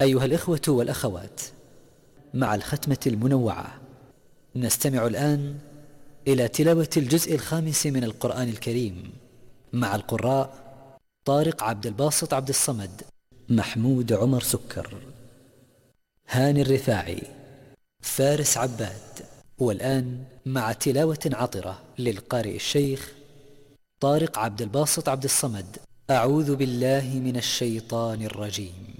أيها الإخوة والأخوات مع الختمة المنوعة نستمع الآن إلى تلاوة الجزء الخامس من القرآن الكريم مع القراء طارق عبد الباسط عبد الصمد محمود عمر سكر هاني الرفاعي فارس عباد والآن مع تلاوة عطرة للقارئ الشيخ طارق عبد الباسط عبد الصمد. أعوذ بالله من الشيطان الرجيم.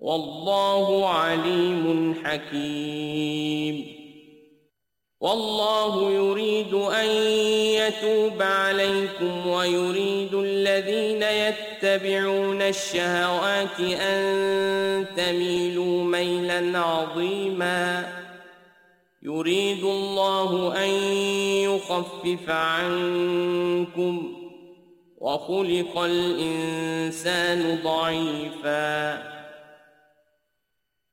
والله عليم حكيم والله يريد ان يتوب عليكم ويريد الذين يتبعون الشهوات ان تميلوا ميلا عظيما يريد الله ان يخفف عنكم وخلق الانسان ضعيفا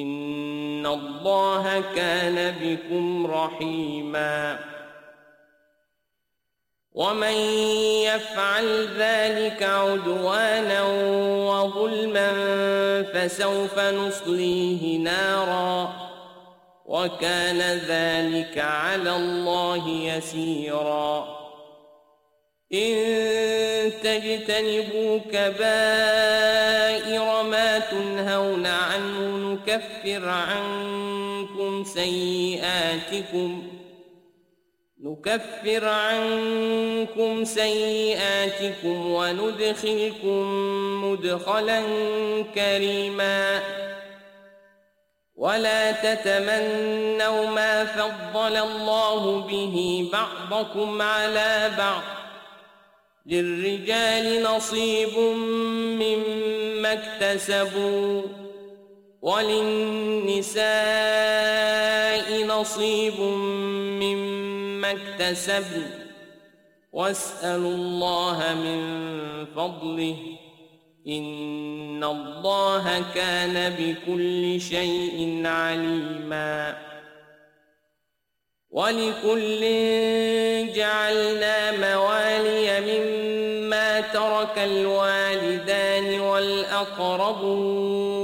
ان اللہ كان بكم رحیما ومن يفعل ذلك عدوانا وظلما فسوف نصليه نارا. وكان ذلك على الله يسيرا. إن تجتنبوا كبائر ما تنهون عنه نكفر عنكم سيئاتكم نكفر عنكم سيئاتكم وندخلكم مدخلا كريما ولا تتمنوا ما فضل الله به بعضكم على بعض للرجال نصيب مما اكتسبوا وللنساء نصيب مما اكتسبن. واسألوا الله من فضله. إن الله كان بكل شيء عليما. ولكل جعلنا موالي مما ترك الوالدان والأقربون.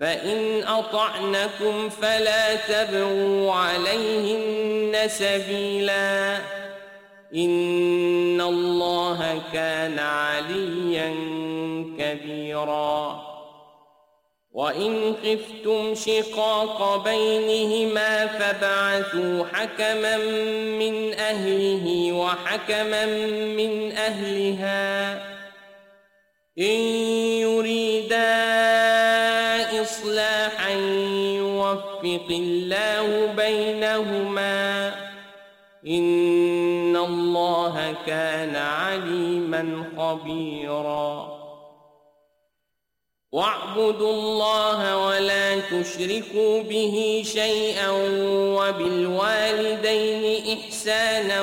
فَإِنْ أَطَعْنَكُمْ فَلَا تَبْغُوا عَلَيْهِنَّ سَبِيلًا إِنَّ اللَّهَ كَانَ عَلِيًّا كَبِيرًا وَإِنْ خِفْتُمْ شِقَاقَ بَيْنِهِمَا فَبَعَثُوا حَكَمًا مِّنْ أَهْلِهِ وَحَكَمًا مِّنْ أَهْلِهَا إِنْ يُرِيدَا يوفق الله بينهما إن الله كان عليما خبيرا. واعبدوا الله ولا تشركوا به شيئا وبالوالدين إحسانا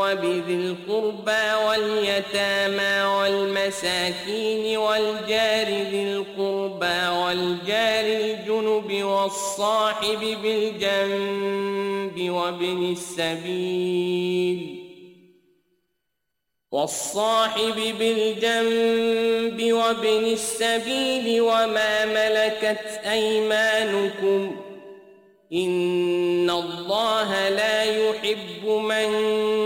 وبذي القربى واليتامى والمساكين والجار ذي القربى والجار الجنب والصاحب بالجنب وابن السبيل. والصاحب بالجنب وابن السبيل وما ملكت أيمانكم. إن الله لا يحب من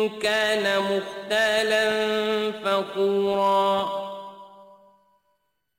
كان مختالا فقوراً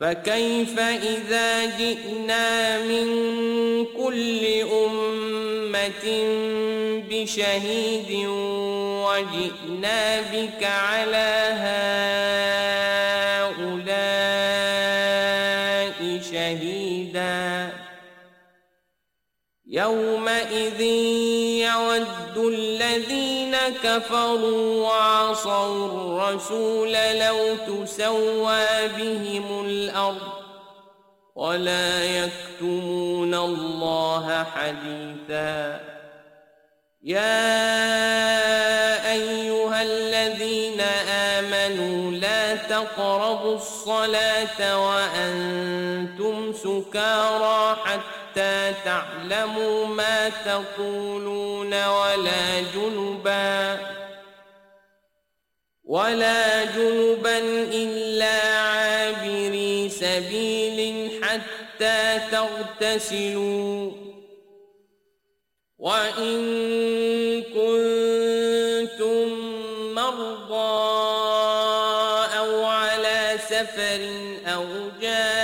فكيف إذا جئنا من كل أمة بشهيد وجئنا بك على هؤلاء شهيدا يومئذ يود الذين كفروا وعصوا الرسول لو تسوى بهم الأرض ولا يكتمون الله حديثا. يا أيها الذين آمنوا لا تقربوا الصلاة وأنتم سكارا حتى حتى تعلموا ما تقولون ولا جنبا ولا جنبا إلا عابري سبيل حتى تغتسلوا وإن كنتم مرضى أو على سفر أو جاهل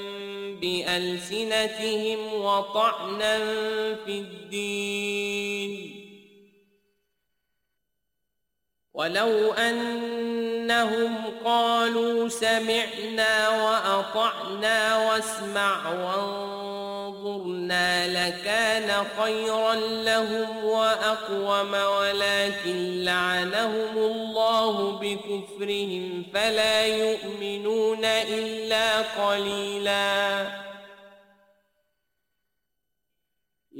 ألسنتهم وطعنا في الدين. ولو أنهم قالوا سمعنا وأطعنا واسمع وانظرنا لكان خيرا لهم وأقوم ولكن لعنهم الله بكفرهم فلا يؤمنون إلا قليلاً.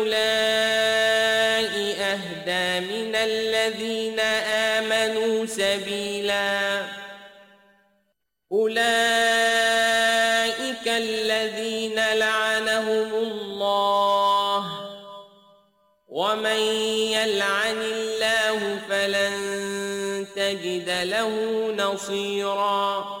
هؤلاء أهدى من الذين آمنوا سبيلا. أولئك الذين لعنهم الله. ومن يلعن الله فلن تجد له نصيراً.